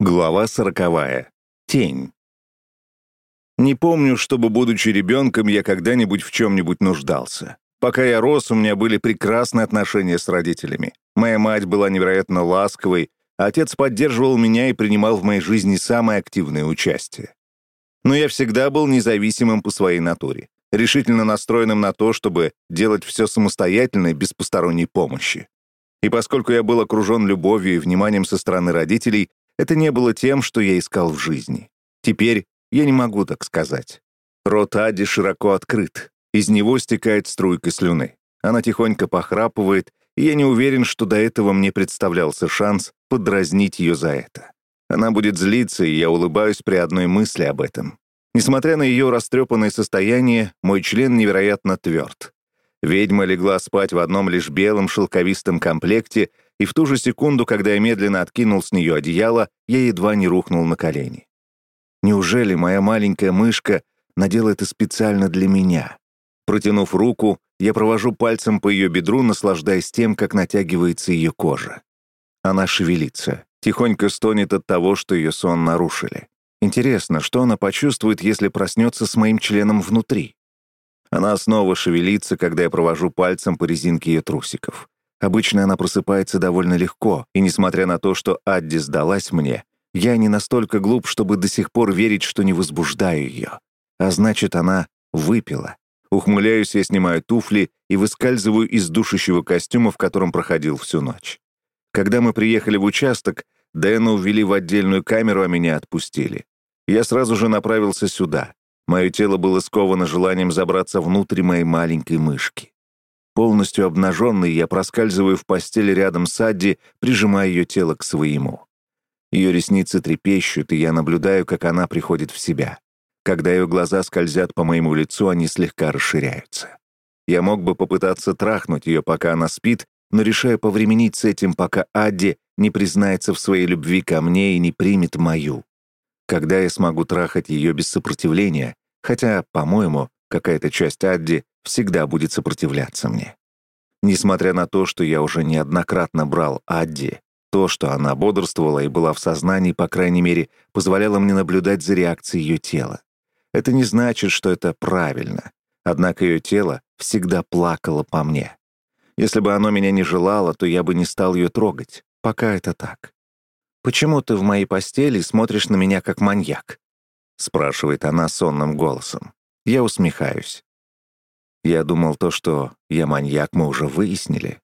Глава сороковая. Тень. Не помню, чтобы, будучи ребенком, я когда-нибудь в чем-нибудь нуждался. Пока я рос, у меня были прекрасные отношения с родителями. Моя мать была невероятно ласковой, а отец поддерживал меня и принимал в моей жизни самое активное участие. Но я всегда был независимым по своей натуре, решительно настроенным на то, чтобы делать все самостоятельно без посторонней помощи. И поскольку я был окружен любовью и вниманием со стороны родителей, это не было тем, что я искал в жизни. Теперь я не могу так сказать. Рот Ади широко открыт. Из него стекает струйка слюны. Она тихонько похрапывает, и я не уверен, что до этого мне представлялся шанс подразнить ее за это. Она будет злиться, и я улыбаюсь при одной мысли об этом. Несмотря на ее растрепанное состояние, мой член невероятно тверд. Ведьма легла спать в одном лишь белом шелковистом комплекте и в ту же секунду, когда я медленно откинул с нее одеяло, я едва не рухнул на колени. Неужели моя маленькая мышка надела это специально для меня? Протянув руку, я провожу пальцем по ее бедру, наслаждаясь тем, как натягивается ее кожа. Она шевелится, тихонько стонет от того, что ее сон нарушили. Интересно, что она почувствует, если проснется с моим членом внутри? Она снова шевелится, когда я провожу пальцем по резинке ее трусиков. Обычно она просыпается довольно легко, и несмотря на то, что Адди сдалась мне, я не настолько глуп, чтобы до сих пор верить, что не возбуждаю ее. А значит, она выпила. Ухмыляюсь, я снимаю туфли и выскальзываю из душащего костюма, в котором проходил всю ночь. Когда мы приехали в участок, Дэна увели в отдельную камеру, а меня отпустили. Я сразу же направился сюда. Мое тело было сковано желанием забраться внутрь моей маленькой мышки. Полностью обнаженный, я проскальзываю в постели рядом с Адди, прижимая ее тело к своему. Ее ресницы трепещут, и я наблюдаю, как она приходит в себя. Когда ее глаза скользят по моему лицу, они слегка расширяются. Я мог бы попытаться трахнуть ее, пока она спит, но решаю повременить с этим, пока Адди не признается в своей любви ко мне и не примет мою. Когда я смогу трахать ее без сопротивления, хотя, по-моему, какая-то часть Адди всегда будет сопротивляться мне. Несмотря на то, что я уже неоднократно брал Адди, то, что она бодрствовала и была в сознании, по крайней мере, позволяло мне наблюдать за реакцией ее тела. Это не значит, что это правильно. Однако ее тело всегда плакало по мне. Если бы оно меня не желало, то я бы не стал ее трогать. Пока это так. «Почему ты в моей постели смотришь на меня как маньяк?» — спрашивает она сонным голосом. Я усмехаюсь. Я думал то, что я маньяк, мы уже выяснили.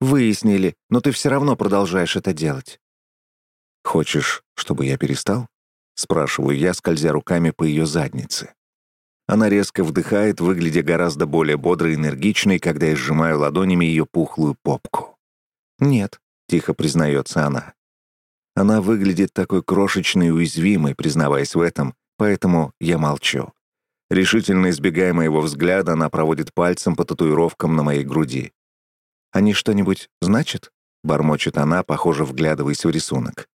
Выяснили, но ты все равно продолжаешь это делать. Хочешь, чтобы я перестал? Спрашиваю я, скользя руками по ее заднице. Она резко вдыхает, выглядя гораздо более бодрой и энергичной, когда я сжимаю ладонями ее пухлую попку. «Нет», — тихо признается она. Она выглядит такой крошечной и уязвимой, признаваясь в этом, поэтому я молчу. Решительно избегая моего взгляда, она проводит пальцем по татуировкам на моей груди. «Они что-нибудь значат?» — бормочет она, похоже, вглядываясь в рисунок.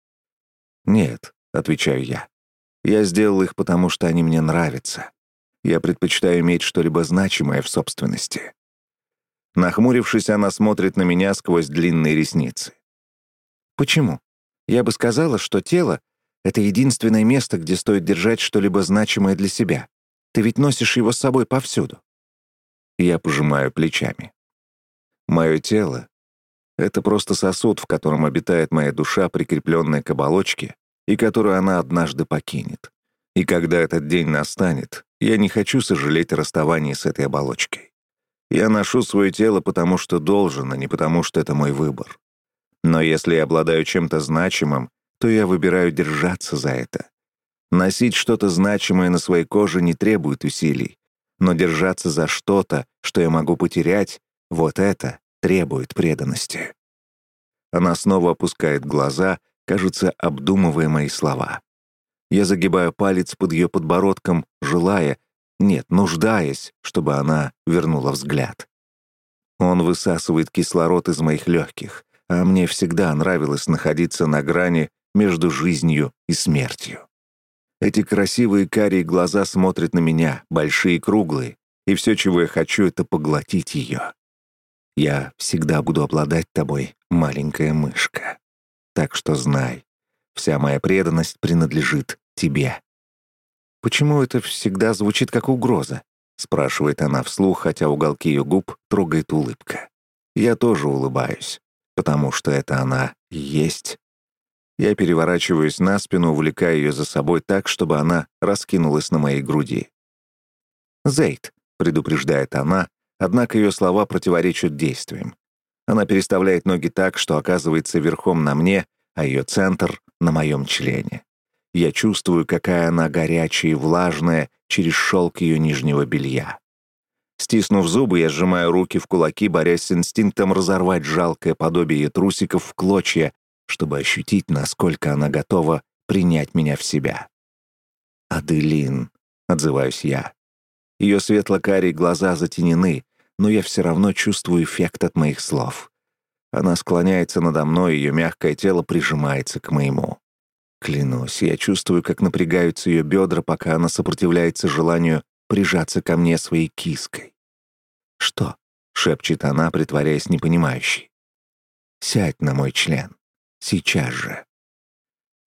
«Нет», — отвечаю я. «Я сделал их, потому что они мне нравятся. Я предпочитаю иметь что-либо значимое в собственности». Нахмурившись, она смотрит на меня сквозь длинные ресницы. «Почему? Я бы сказала, что тело — это единственное место, где стоит держать что-либо значимое для себя. Ты ведь носишь его с собой повсюду. Я пожимаю плечами. Мое тело — это просто сосуд, в котором обитает моя душа, прикрепленная к оболочке, и которую она однажды покинет. И когда этот день настанет, я не хочу сожалеть о расставании с этой оболочкой. Я ношу свое тело потому, что должен, а не потому, что это мой выбор. Но если я обладаю чем-то значимым, то я выбираю держаться за это. Носить что-то значимое на своей коже не требует усилий, но держаться за что-то, что я могу потерять, вот это требует преданности. Она снова опускает глаза, кажется, обдумывая мои слова. Я загибаю палец под ее подбородком, желая, нет, нуждаясь, чтобы она вернула взгляд. Он высасывает кислород из моих легких, а мне всегда нравилось находиться на грани между жизнью и смертью. Эти красивые карие глаза смотрят на меня, большие круглые, и все, чего я хочу, это поглотить ее. Я всегда буду обладать тобой, маленькая мышка. Так что знай, Вся моя преданность принадлежит тебе». «Почему это всегда звучит как угроза?» — спрашивает она вслух, хотя уголки ее губ трогает улыбка. Я тоже улыбаюсь, потому что это она есть. Я переворачиваюсь на спину, увлекая ее за собой так, чтобы она раскинулась на моей груди. «Зейд», — предупреждает она, однако ее слова противоречат действиям. Она переставляет ноги так, что оказывается верхом на мне, а ее центр — на моем члене. Я чувствую, какая она горячая и влажная через шелк ее нижнего белья. Стиснув зубы, я сжимаю руки в кулаки, борясь с инстинктом разорвать жалкое подобие трусиков в клочья, чтобы ощутить, насколько она готова принять меня в себя. «Аделин», — отзываюсь я. Ее светло-карие глаза затенены, но я все равно чувствую эффект от моих слов. Она склоняется надо мной, ее мягкое тело прижимается к моему. Клянусь, я чувствую, как напрягаются ее бедра, пока она сопротивляется желанию прижаться ко мне своей киской. «Что?» — шепчет она, притворяясь непонимающей. «Сядь на мой член. Сейчас же».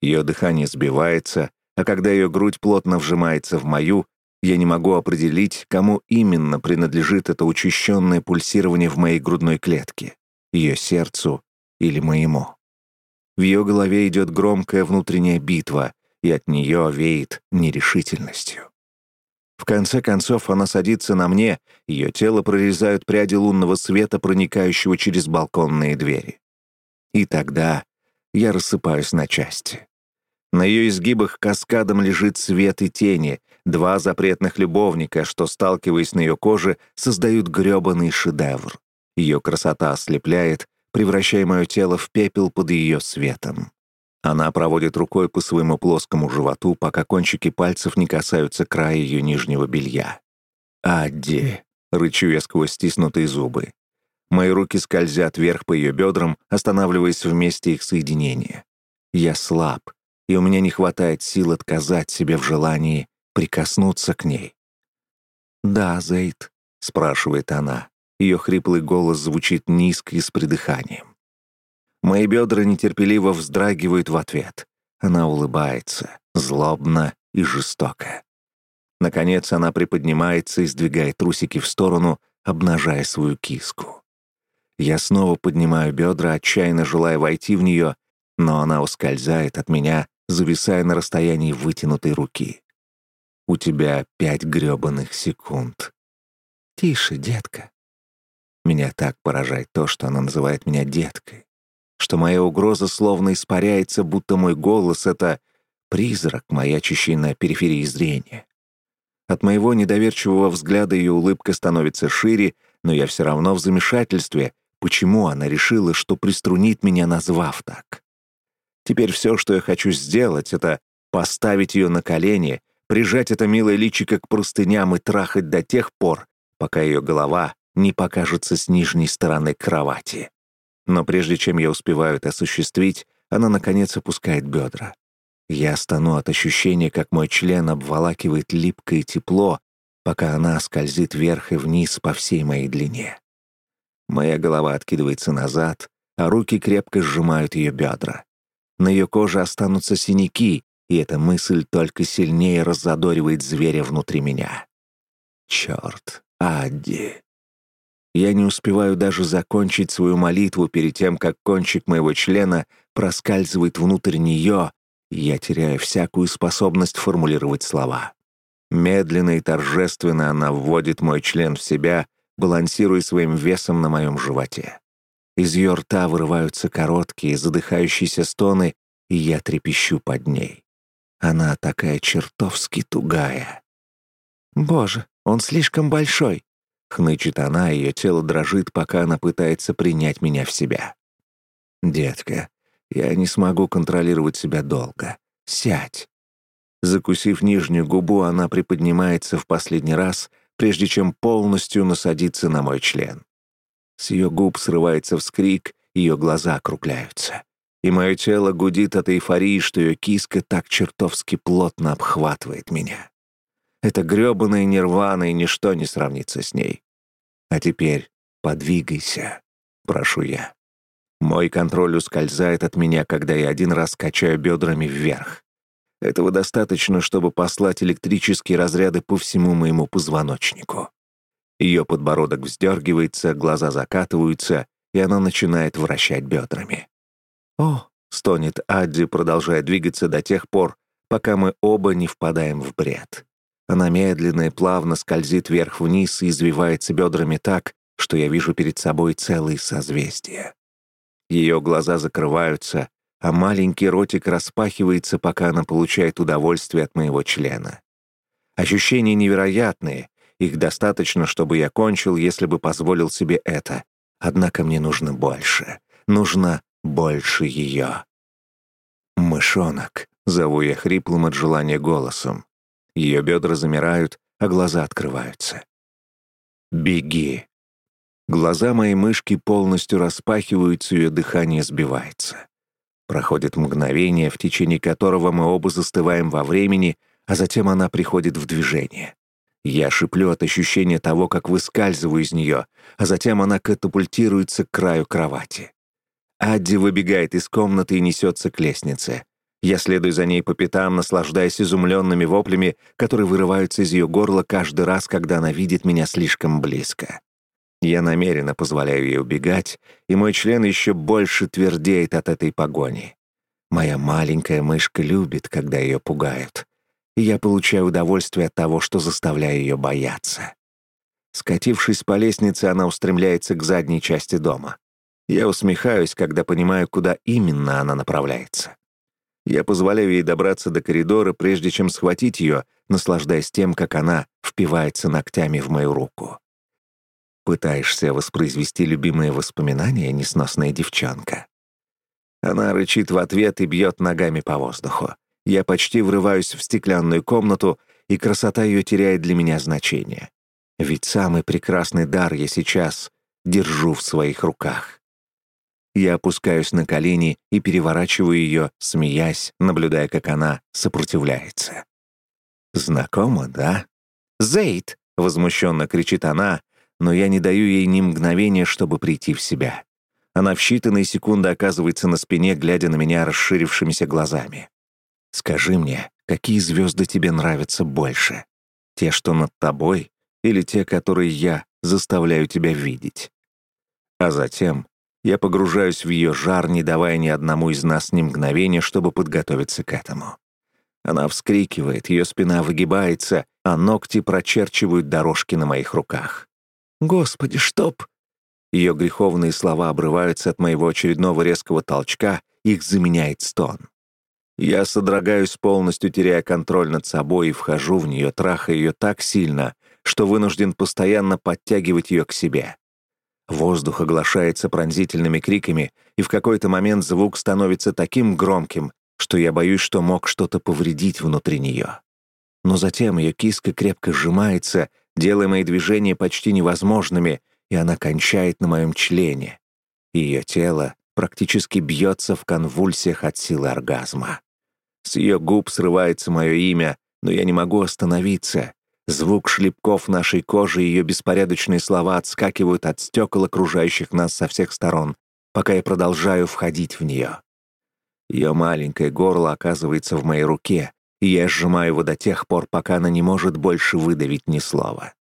Ее дыхание сбивается, а когда ее грудь плотно вжимается в мою, я не могу определить, кому именно принадлежит это учащенное пульсирование в моей грудной клетке — ее сердцу или моему. В ее голове идет громкая внутренняя битва, и от нее веет нерешительностью. В конце концов она садится на мне, ее тело прорезают пряди лунного света, проникающего через балконные двери. И тогда я рассыпаюсь на части. На ее изгибах каскадом лежит свет и тени, два запретных любовника, что, сталкиваясь на ее коже, создают грёбаный шедевр. Ее красота ослепляет, превращая мое тело в пепел под ее светом. Она проводит рукой по своему плоскому животу, пока кончики пальцев не касаются края ее нижнего белья. «Адди!» — рычу я сквозь стиснутые зубы. Мои руки скользят вверх по ее бедрам, останавливаясь в месте их соединения. Я слаб, и у меня не хватает сил отказать себе в желании прикоснуться к ней. «Да, Зейд», — спрашивает она. Ее хриплый голос звучит низко и с придыханием. Мои бедра нетерпеливо вздрагивают в ответ. Она улыбается, злобно и жестоко. Наконец она приподнимается и сдвигает трусики в сторону, обнажая свою киску. Я снова поднимаю бедра, отчаянно желая войти в нее, но она ускользает от меня, зависая на расстоянии вытянутой руки. У тебя пять грёбаных секунд. Тише, детка. Меня так поражает то, что она называет меня деткой, что моя угроза словно испаряется, будто мой голос — это призрак, маячащий на периферии зрения. От моего недоверчивого взгляда ее улыбка становится шире, но я все равно в замешательстве, почему она решила, что приструнит меня, назвав так. Теперь все, что я хочу сделать, это поставить ее на колени, прижать это милое личико к простыням и трахать до тех пор, пока ее голова не покажется с нижней стороны кровати. Но прежде чем я успеваю это осуществить, она, наконец, опускает бедра. Я стану от ощущения, как мой член обволакивает липкое тепло, пока она скользит вверх и вниз по всей моей длине. Моя голова откидывается назад, а руки крепко сжимают ее бедра. На ее коже останутся синяки, и эта мысль только сильнее раззадоривает зверя внутри меня. Черт, Адди. Я не успеваю даже закончить свою молитву перед тем, как кончик моего члена проскальзывает внутрь нее, и я теряю всякую способность формулировать слова. Медленно и торжественно она вводит мой член в себя, балансируя своим весом на моем животе. Из ее рта вырываются короткие, задыхающиеся стоны, и я трепещу под ней. Она такая чертовски тугая. «Боже, он слишком большой!» Хнычет она, ее тело дрожит, пока она пытается принять меня в себя. «Детка, я не смогу контролировать себя долго. Сядь». Закусив нижнюю губу, она приподнимается в последний раз, прежде чем полностью насадиться на мой член. С ее губ срывается вскрик, ее глаза округляются. И мое тело гудит от эйфории, что ее киска так чертовски плотно обхватывает меня. Это грёбаная нирвана, и ничто не сравнится с ней. А теперь подвигайся, прошу я. Мой контроль ускользает от меня, когда я один раз качаю бедрами вверх. Этого достаточно, чтобы послать электрические разряды по всему моему позвоночнику. Ее подбородок вздергивается, глаза закатываются, и она начинает вращать бедрами. «О!» — стонет Адди, продолжая двигаться до тех пор, пока мы оба не впадаем в бред. Она медленно и плавно скользит вверх-вниз и извивается бедрами так, что я вижу перед собой целые созвездия. Ее глаза закрываются, а маленький ротик распахивается, пока она получает удовольствие от моего члена. Ощущения невероятные, их достаточно, чтобы я кончил, если бы позволил себе это. Однако мне нужно больше. Нужно больше ее. «Мышонок», — зову я хриплым от желания голосом. Ее бедра замирают, а глаза открываются. «Беги!» Глаза моей мышки полностью распахиваются, ее дыхание сбивается. Проходит мгновение, в течение которого мы оба застываем во времени, а затем она приходит в движение. Я шиплю от ощущения того, как выскальзываю из нее, а затем она катапультируется к краю кровати. Адди выбегает из комнаты и несется к лестнице. Я следую за ней по пятам, наслаждаясь изумленными воплями, которые вырываются из ее горла каждый раз, когда она видит меня слишком близко. Я намеренно позволяю ей убегать, и мой член еще больше твердеет от этой погони. Моя маленькая мышка любит, когда ее пугают, и я получаю удовольствие от того, что заставляю ее бояться. Скатившись по лестнице, она устремляется к задней части дома. Я усмехаюсь, когда понимаю, куда именно она направляется. Я позволяю ей добраться до коридора, прежде чем схватить ее, наслаждаясь тем, как она впивается ногтями в мою руку. Пытаешься воспроизвести любимые воспоминания, несносная девчонка. Она рычит в ответ и бьет ногами по воздуху. Я почти врываюсь в стеклянную комнату, и красота ее теряет для меня значение. Ведь самый прекрасный дар я сейчас держу в своих руках. Я опускаюсь на колени и переворачиваю ее, смеясь, наблюдая, как она сопротивляется. «Знакомо, да?» «Зейд!» — возмущенно кричит она, но я не даю ей ни мгновения, чтобы прийти в себя. Она в считанные секунды оказывается на спине, глядя на меня расширившимися глазами. «Скажи мне, какие звезды тебе нравятся больше? Те, что над тобой, или те, которые я заставляю тебя видеть?» А затем я погружаюсь в ее жар, не давая ни одному из нас ни мгновения, чтобы подготовиться к этому. Она вскрикивает, ее спина выгибается, а ногти прочерчивают дорожки на моих руках. «Господи, чтоб...» Ее греховные слова обрываются от моего очередного резкого толчка, их заменяет стон. Я содрогаюсь полностью, теряя контроль над собой, и вхожу в нее, трахая ее так сильно, что вынужден постоянно подтягивать ее к себе. Воздух оглашается пронзительными криками, и в какой-то момент звук становится таким громким, что я боюсь, что мог что-то повредить внутри нее. Но затем ее киска крепко сжимается, делая мои движения почти невозможными, и она кончает на моем члене. Ее тело практически бьется в конвульсиях от силы оргазма. С ее губ срывается мое имя, но я не могу остановиться. Звук шлепков нашей кожи и ее беспорядочные слова отскакивают от стекол окружающих нас со всех сторон, пока я продолжаю входить в нее. Ее маленькое горло оказывается в моей руке, и я сжимаю его до тех пор, пока она не может больше выдавить ни слова.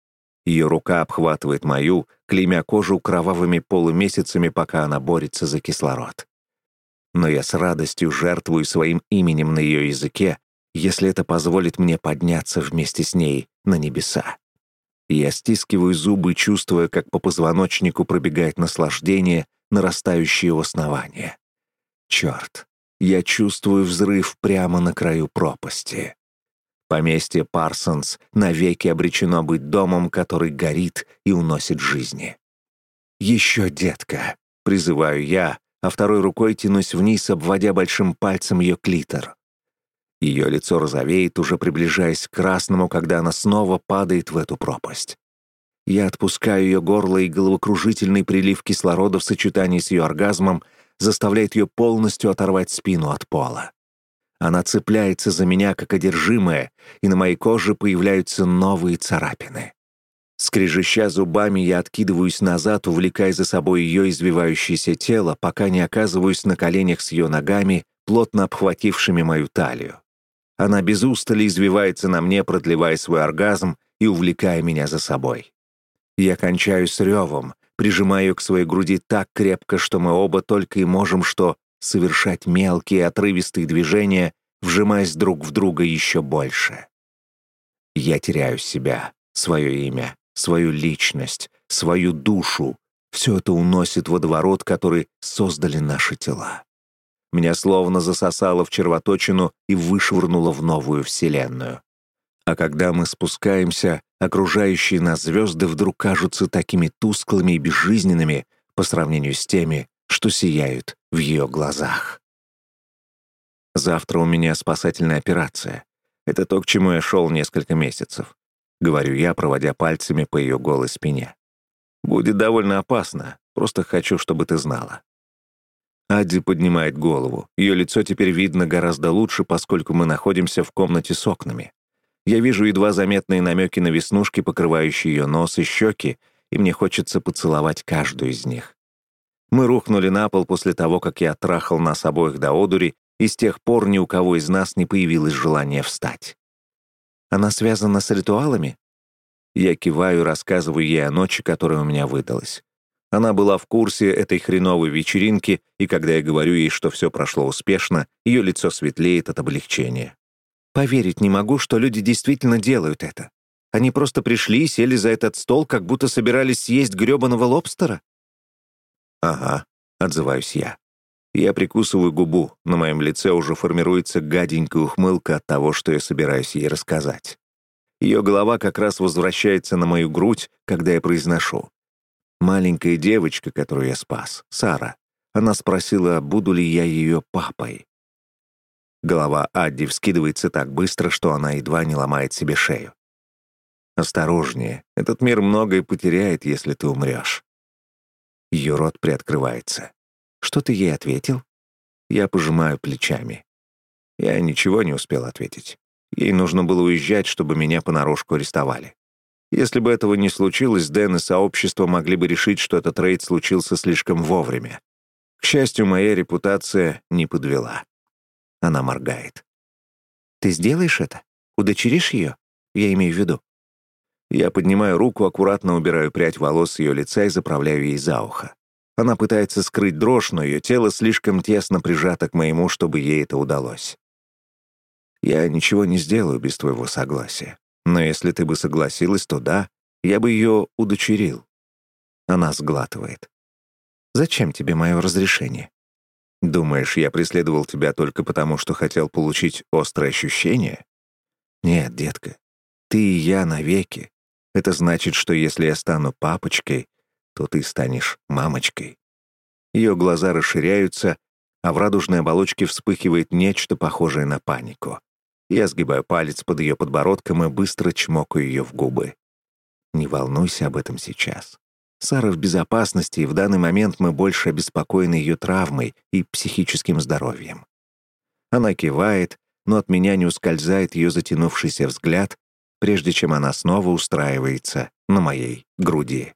Ее рука обхватывает мою, клеймя кожу кровавыми полумесяцами, пока она борется за кислород. Но я с радостью жертвую своим именем на ее языке, если это позволит мне подняться вместе с ней на небеса. Я стискиваю зубы, чувствуя, как по позвоночнику пробегает наслаждение, нарастающее в основание. Черт, я чувствую взрыв прямо на краю пропасти. Поместье Парсонс навеки обречено быть домом, который горит и уносит жизни. «Еще, детка!» — призываю я, а второй рукой тянусь вниз, обводя большим пальцем ее клитор. Ее лицо розовеет, уже приближаясь к красному, когда она снова падает в эту пропасть. Я отпускаю ее горло, и головокружительный прилив кислорода в сочетании с ее оргазмом заставляет ее полностью оторвать спину от пола. Она цепляется за меня, как одержимая, и на моей коже появляются новые царапины. Скрежеща зубами, я откидываюсь назад, увлекая за собой ее извивающееся тело, пока не оказываюсь на коленях с ее ногами, плотно обхватившими мою талию. Она без устали извивается на мне, продлевая свой оргазм и увлекая меня за собой. Я кончаю с ревом, прижимаю к своей груди так крепко, что мы оба только и можем что совершать мелкие отрывистые движения, вжимаясь друг в друга еще больше. Я теряю себя, свое имя, свою личность, свою душу. Все это уносит водоворот, который создали наши тела. Меня словно засосало в червоточину и вышвырнуло в новую вселенную. А когда мы спускаемся, окружающие нас звезды вдруг кажутся такими тусклыми и безжизненными по сравнению с теми, что сияют в ее глазах. Завтра у меня спасательная операция. Это то, к чему я шел несколько месяцев. Говорю я, проводя пальцами по ее голой спине. Будет довольно опасно, просто хочу, чтобы ты знала. Адди поднимает голову. Ее лицо теперь видно гораздо лучше, поскольку мы находимся в комнате с окнами. Я вижу едва заметные намеки на веснушки, покрывающие ее нос и щеки, и мне хочется поцеловать каждую из них. Мы рухнули на пол после того, как я трахал нас обоих до одури, и с тех пор ни у кого из нас не появилось желания встать. Она связана с ритуалами? Я киваю и рассказываю ей о ночи, которая у меня выдалась. Она была в курсе этой хреновой вечеринки, и когда я говорю ей, что все прошло успешно, ее лицо светлеет от облегчения. Поверить не могу, что люди действительно делают это. Они просто пришли и сели за этот стол, как будто собирались съесть грёбаного лобстера. «Ага», — отзываюсь я. Я прикусываю губу, на моем лице уже формируется гаденькая ухмылка от того, что я собираюсь ей рассказать. Ее голова как раз возвращается на мою грудь, когда я произношу. Маленькая девочка, которую я спас, Сара. Она спросила, буду ли я ее папой. Голова Адди вскидывается так быстро, что она едва не ломает себе шею. «Осторожнее, этот мир многое потеряет, если ты умрешь». Ее рот приоткрывается. «Что ты ей ответил?» Я пожимаю плечами. Я ничего не успел ответить. Ей нужно было уезжать, чтобы меня понарошку арестовали. Если бы этого не случилось, Дэн и сообщество могли бы решить, что этот рейд случился слишком вовремя. К счастью, моя репутация не подвела. Она моргает. «Ты сделаешь это? Удочеришь ее? Я имею в виду». Я поднимаю руку, аккуратно убираю прядь волос с ее лица и заправляю ей за ухо. Она пытается скрыть дрожь, но ее тело слишком тесно прижато к моему, чтобы ей это удалось. Я ничего не сделаю без твоего согласия. Но если ты бы согласилась, то да, я бы ее удочерил. Она сглатывает. Зачем тебе мое разрешение? Думаешь, я преследовал тебя только потому, что хотел получить острое ощущение? Нет, детка, ты и я навеки. Это значит, что если я стану папочкой, то ты станешь мамочкой. Ее глаза расширяются, а в радужной оболочке вспыхивает нечто похожее на панику. Я сгибаю палец под ее подбородком и быстро чмокаю ее в губы. Не волнуйся об этом сейчас. Сара в безопасности, и в данный момент мы больше обеспокоены ее травмой и психическим здоровьем. Она кивает, но от меня не ускользает ее затянувшийся взгляд, прежде чем она снова устраивается на моей груди.